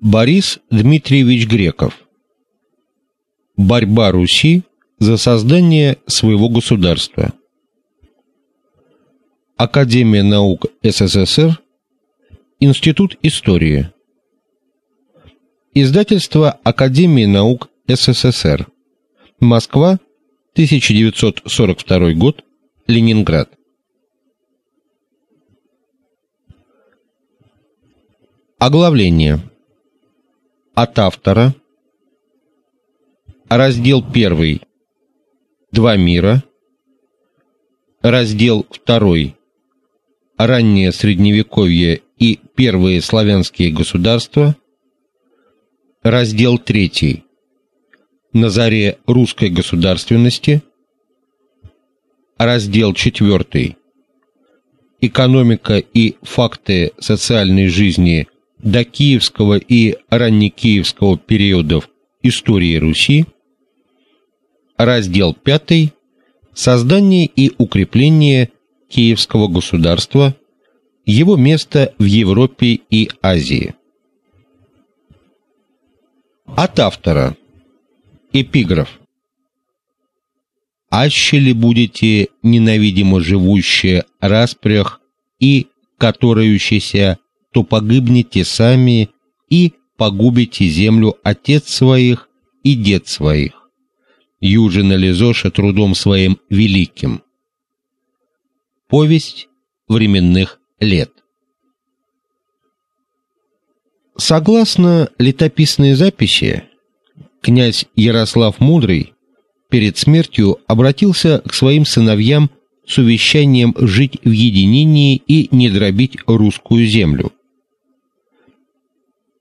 Борис Дмитриевич Греков. Борьба Руси за создание своего государства. Академия наук СССР. Институт истории. Издательство Академии наук СССР. Москва, 1942 год. Ленинград. Оглавление. От автора. Раздел 1. Два мира. Раздел 2. Раннее средневековье и первые славянские государства. Раздел 3. На заре русской государственности. Раздел 4. Экономика и факты социальной жизни до киевского и раннекиевского периодов истории Руси, раздел 5 Создание и укрепление киевского государства, его место в Европе и Азии. От автора. Эпиграф. «Аще ли будете ненавидимо живущие распрях и которающиеся то погибнете сами и погубите землю отец своих и дед своих. Южина Лизоша трудом своим великим. Повесть временных лет. Согласно летописной записи, князь Ярослав Мудрый перед смертью обратился к своим сыновьям с увещанием жить в единении и не дробить русскую землю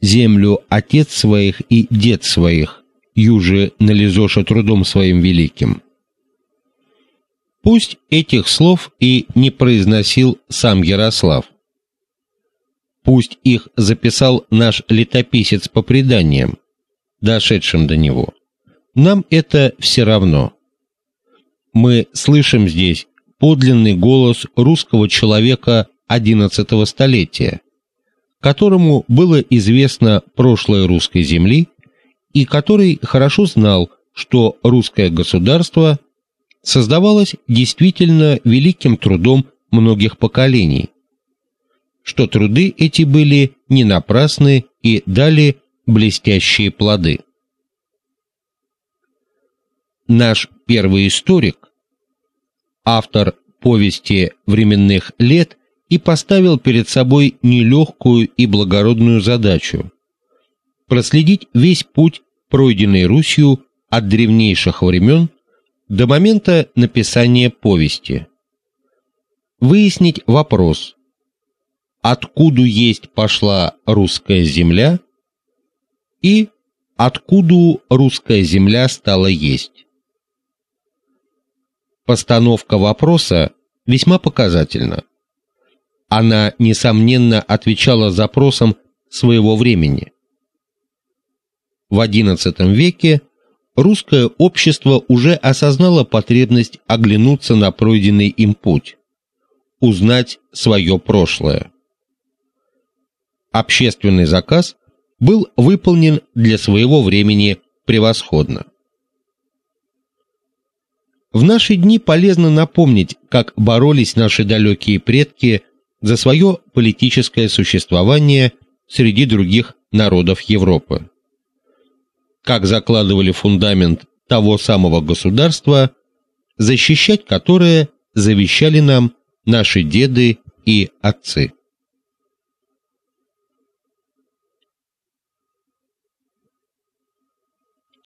землю отец своих и дед своих, юже нализоша трудом своим великим. Пусть этих слов и не произносил сам Ярослав. Пусть их записал наш летописец по преданиям, дошедшим до него. Нам это все равно. Мы слышим здесь подлинный голос русского человека XI столетия, которому было известно прошлое русской земли и который хорошо знал, что русское государство создавалось действительно великим трудом многих поколений, что труды эти были не напрасны и дали блестящие плоды. Наш первый историк, автор повести временных лет и поставил перед собой нелегкую и благородную задачу проследить весь путь, пройденный Русью от древнейших времен до момента написания повести. Выяснить вопрос: откуда есть пошла русская земля и откуда русская земля стала есть. Постановка вопроса весьма показательна она несомненно отвечала запросам своего времени. В XI веке русское общество уже осознало потребность оглянуться на пройденный им путь, узнать свое прошлое. Общественный заказ был выполнен для своего времени превосходно. В наши дни полезно напомнить, как боролись наши далекие предки за свое политическое существование среди других народов Европы. Как закладывали фундамент того самого государства, защищать которое завещали нам наши деды и отцы.